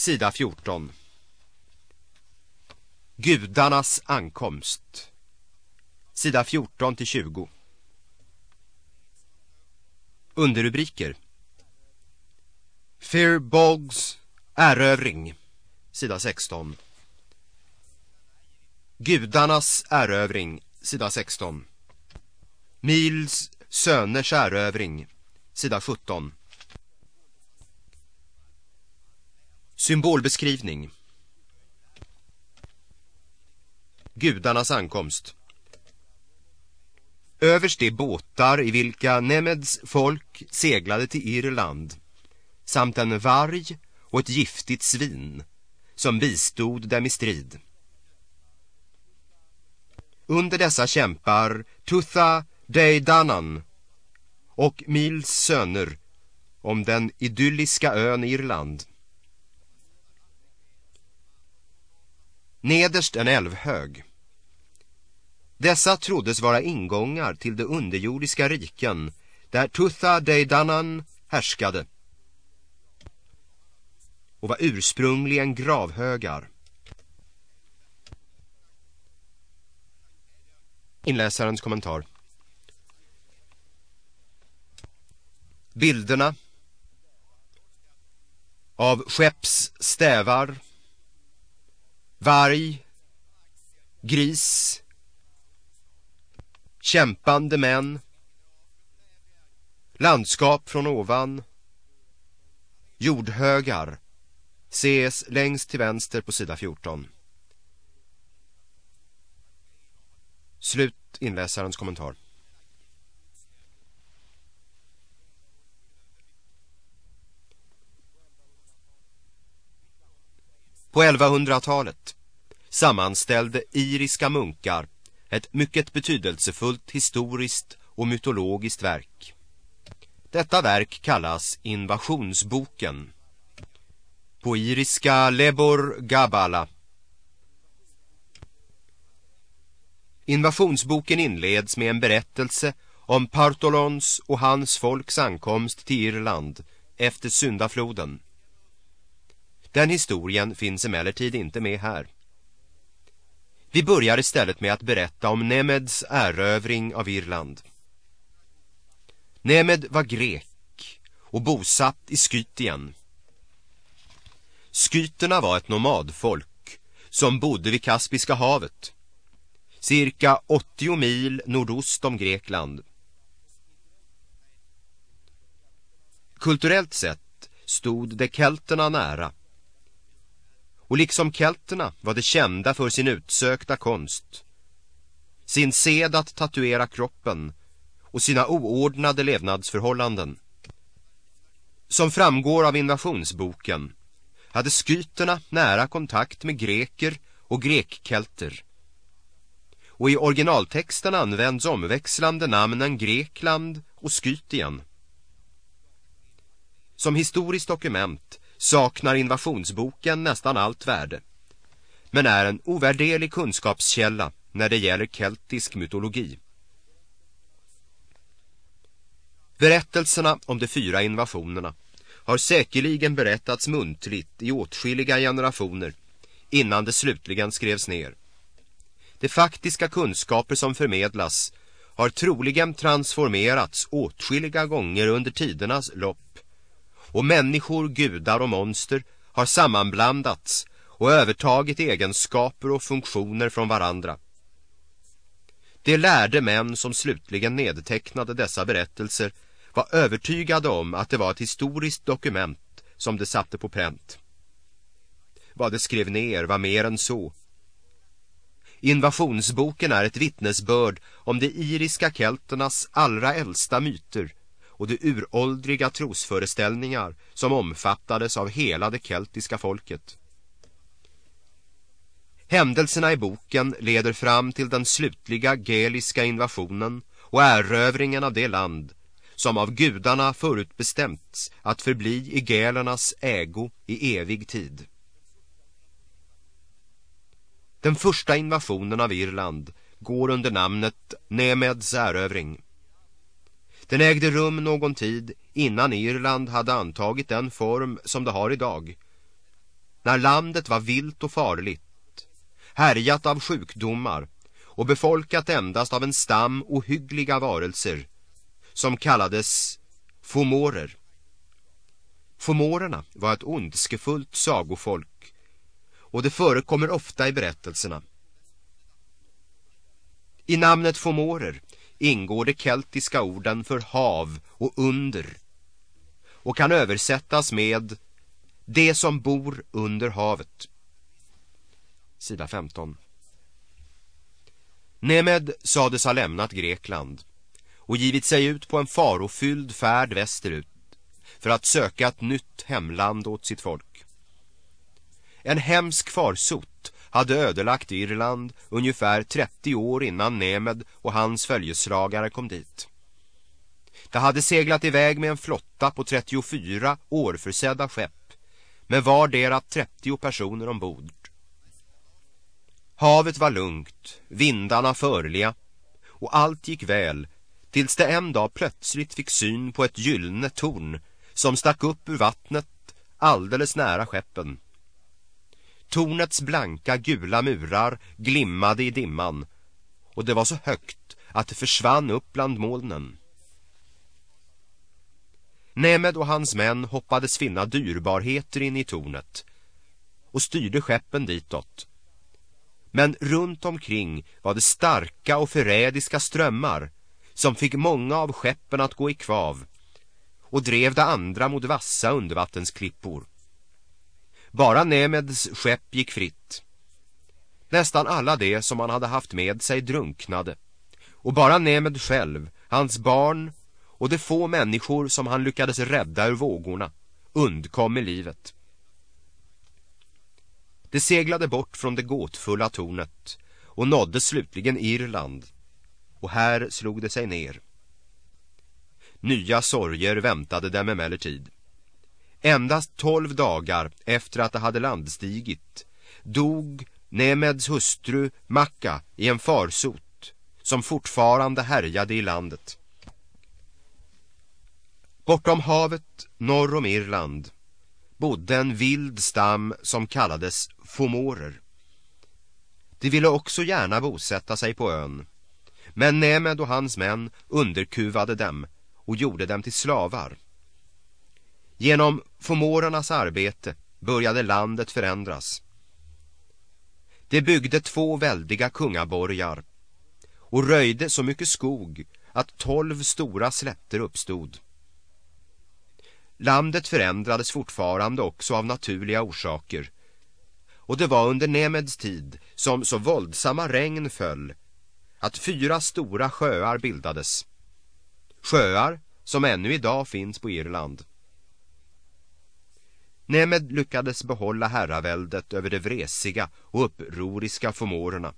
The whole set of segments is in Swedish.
sida 14. Gudarnas ankomst. Sida 14 till 20. Underrubriker. Firbolgs erövring. Sida 16. Gudarnas erövring. Sida 16. Mils söners erövring. Sida 17. Symbolbeskrivning. Gudarnas ankomst. Överst är båtar i vilka Nemeds folk seglade till Irland samt en varg och ett giftigt svin som bistod dem i strid. Under dessa kämpar Tutha Deidanan och Mils söner om den idylliska ön Irland. Nederst en älvhög. Dessa troddes vara ingångar till de underjordiska riken där Tutha Deidanan härskade och var ursprungligen gravhögar. Inläsarens kommentar. Bilderna av skepps stävar varg, gris, kämpande män, landskap från ovan, jordhögar ses längst till vänster på sida 14. Slut inläsarens kommentar. På 1100-talet sammanställde iriska munkar ett mycket betydelsefullt historiskt och mytologiskt verk. Detta verk kallas Invasionsboken. På iriska Lebor Gabala. Invasionsboken inleds med en berättelse om Partolons och hans folks ankomst till Irland efter syndafloden. Den historien finns emellertid inte med här. Vi börjar istället med att berätta om Nemeds erövring av Irland. Nemed var grek och bosatt i Skytien. Skyterna var ett nomadfolk som bodde vid Kaspiska havet, cirka 80 mil nordost om Grekland. Kulturellt sett stod det kelterna nära och liksom kelterna var de kända för sin utsökta konst, sin sed att tatuera kroppen och sina oordnade levnadsförhållanden. Som framgår av invasionsboken hade skyterna nära kontakt med greker och grekkelter. Och i originaltexten används omväxlande namnen Grekland och Skytien. Som historiskt dokument saknar invasionsboken nästan allt värde men är en ovärderlig kunskapskälla när det gäller keltisk mytologi. Berättelserna om de fyra invasionerna har säkerligen berättats muntligt i åtskilliga generationer innan det slutligen skrevs ner. De faktiska kunskaper som förmedlas har troligen transformerats åtskilliga gånger under tidernas lopp och människor, gudar och monster har sammanblandats och övertagit egenskaper och funktioner från varandra. De lärde män som slutligen nedtecknade dessa berättelser var övertygade om att det var ett historiskt dokument som de satte på pränt. Vad de skrev ner var mer än så. Invasionsboken är ett vittnesbörd om de iriska kelternas allra äldsta myter och de uråldriga trosföreställningar som omfattades av hela det keltiska folket. Händelserna i boken leder fram till den slutliga geliska invasionen och erövringen av det land som av gudarna förutbestämts att förbli i gelernas ägo i evig tid. Den första invasionen av Irland går under namnet Nemeds erövring. Den ägde rum någon tid innan Irland hade antagit den form som det har idag när landet var vilt och farligt, härjat av sjukdomar och befolkat endast av en stam ohyggliga varelser som kallades fomorer. Fomorerna var ett ondskefullt sagofolk och det förekommer ofta i berättelserna. I namnet fomorer ingår de keltiska orden för hav och under och kan översättas med det som bor under havet. Sida 15. Nemed sades ha lämnat Grekland och givit sig ut på en farofylld färd västerut för att söka ett nytt hemland åt sitt folk. En hemsk farsot hade ödelagt Irland ungefär 30 år innan Nemed och hans följeslagare kom dit. Det hade seglat iväg med en flotta på 34 årförsedda skepp med vardera 30 personer ombord. Havet var lugnt, vindarna förliga och allt gick väl tills det en dag plötsligt fick syn på ett gyllene torn som stack upp ur vattnet alldeles nära skeppen. Tornets blanka gula murar glimmade i dimman och det var så högt att det försvann upp bland molnen. Nemed och hans män hoppades finna dyrbarheter in i tornet och styrde skeppen ditåt. Men runt omkring var det starka och förrädiska strömmar som fick många av skeppen att gå i kvav och drev det andra mot vassa undervattensklippor. Bara Nemeds skepp gick fritt. Nästan alla det som han hade haft med sig drunknade och bara Nemed själv, hans barn och de få människor som han lyckades rädda ur vågorna undkom med livet. Det seglade bort från det gåtfulla tornet och nådde slutligen Irland och här slog det sig ner. Nya sorger väntade dem emellertid. Endast tolv dagar efter att det hade landstigit dog Nemeds hustru Makka i en farsot som fortfarande härjade i landet. Bortom havet norr om Irland bodde en vild stam som kallades fomorer. De ville också gärna bosätta sig på ön. Men Nemed och hans män underkuvade dem och gjorde dem till slavar. Genom fomorernas arbete började landet förändras. De byggde två väldiga kungaborgar och röjde så mycket skog att tolv stora slätter uppstod. Landet förändrades fortfarande också av naturliga orsaker. Och det var under Nemeds tid som så våldsamma regn föll att fyra stora sjöar bildades. Sjöar som ännu idag finns på Irland. Nemed lyckades behålla herraväldet över de vresiga och upproriska förmårorna.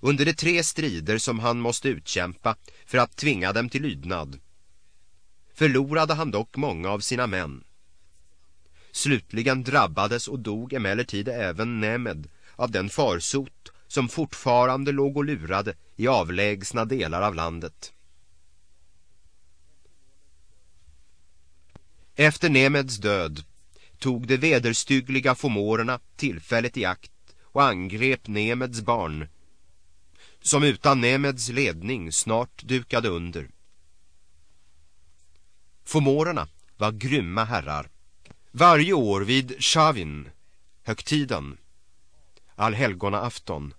Under de tre strider som han måste utkämpa för att tvinga dem till lydnad förlorade han dock många av sina män. Slutligen drabbades och dog emellertid även Nemed av den farsot som fortfarande låg och lurade i avlägsna delar av landet. Efter Nemeds död tog de vederstyggliga fomorerna tillfället i akt och angrep Nemeds barn som utan Nemeds ledning snart dukade under. Fomorerna var grymma herrar. Varje år vid Shavin, högtiden, allhelgona afton,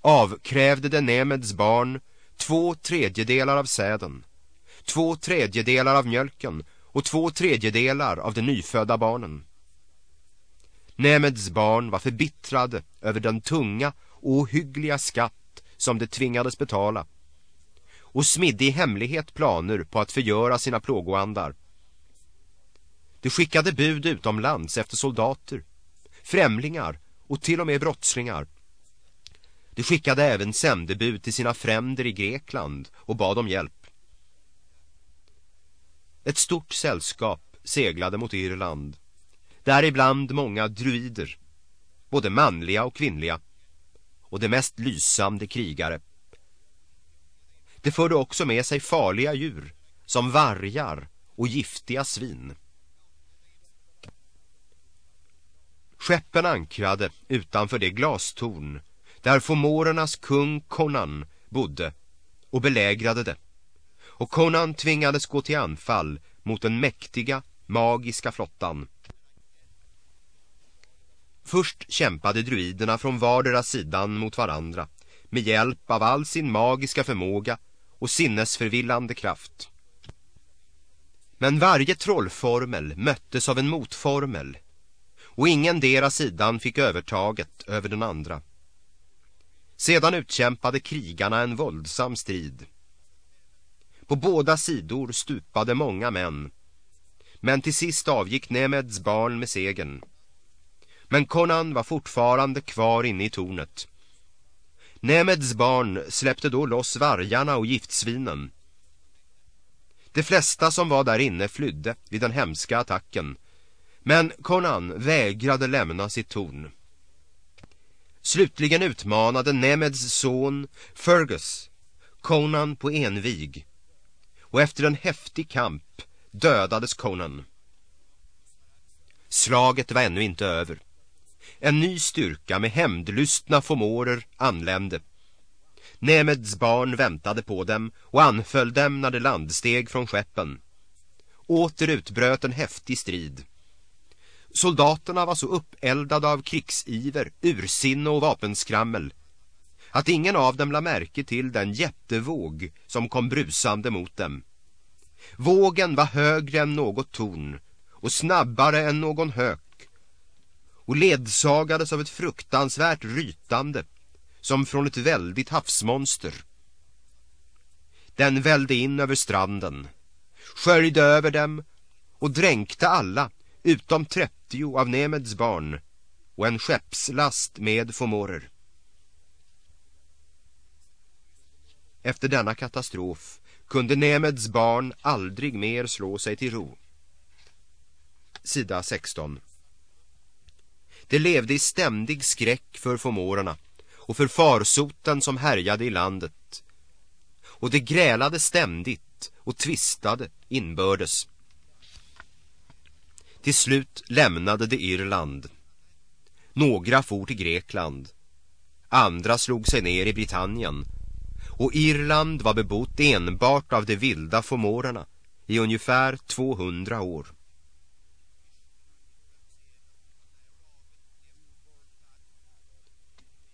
avkrävde de Nemeds barn två tredjedelar av säden, två tredjedelar av mjölken och två tredjedelar av de nyfödda barnen. Nemeds barn var förbittrade över den tunga och ohyggliga skatt som de tvingades betala och smidde i hemlighet planer på att förgöra sina plågoandar. De skickade bud utomlands efter soldater, främlingar och till och med brottslingar. De skickade även sändebud till sina fränder i Grekland och bad om hjälp. Ett stort sällskap seglade mot Irland, däribland många druider, både manliga och kvinnliga, och de mest lysande krigare. Det förde också med sig farliga djur som vargar och giftiga svin. Skeppen ankrade utanför det glastorn där fomorernas kung Conan bodde och belägrade det. Och Conan tvingades gå till anfall mot den mäktiga, magiska flottan. Först kämpade druiderna från vardera sidan mot varandra med hjälp av all sin magiska förmåga och sinnesförvillande kraft. Men varje trollformel möttes av en motformel och ingen deras sidan fick övertaget över den andra. Sedan utkämpade krigarna en våldsam strid. På båda sidor stupade många män. Men till sist avgick Nemeds barn med segern. Men Conan var fortfarande kvar inne i tornet. Nemeds barn släppte då loss vargarna och giftsvinen. De flesta som var där inne flydde vid den hemska attacken. Men Conan vägrade lämna sitt torn. Slutligen utmanade Nemeds son Fergus Conan på envig och efter en häftig kamp dödades Conan. Slaget var ännu inte över. En ny styrka med hämndlystna formorer anlände. Nemeds barn väntade på dem och anföll dem när de landsteg från skeppen. Åter utbröt en häftig strid. Soldaterna var så uppeldade av krigsiver, ursinne och vapenskrammel att ingen av dem la märke till den jättevåg som kom brusande mot dem. Vågen var högre än något torn och snabbare än någon hök och ledsagades av ett fruktansvärt rytande som från ett väldigt havsmonster. Den välde in över stranden, sköljde över dem och dränkte alla utom 30 av Nemeds barn och en skeppslast med fomorer. Efter denna katastrof kunde Nemeds barn aldrig mer slå sig till ro. Sida 16 Det levde i ständig skräck för fomorerna och för farsoten som härjade i landet. Och det grälade ständigt och tvistade inbördes. Till slut lämnade de Irland. Några for till Grekland. Andra slog sig ner i Britannien. Och Irland var bebott enbart av de vilda fomorerna i ungefär 200 år.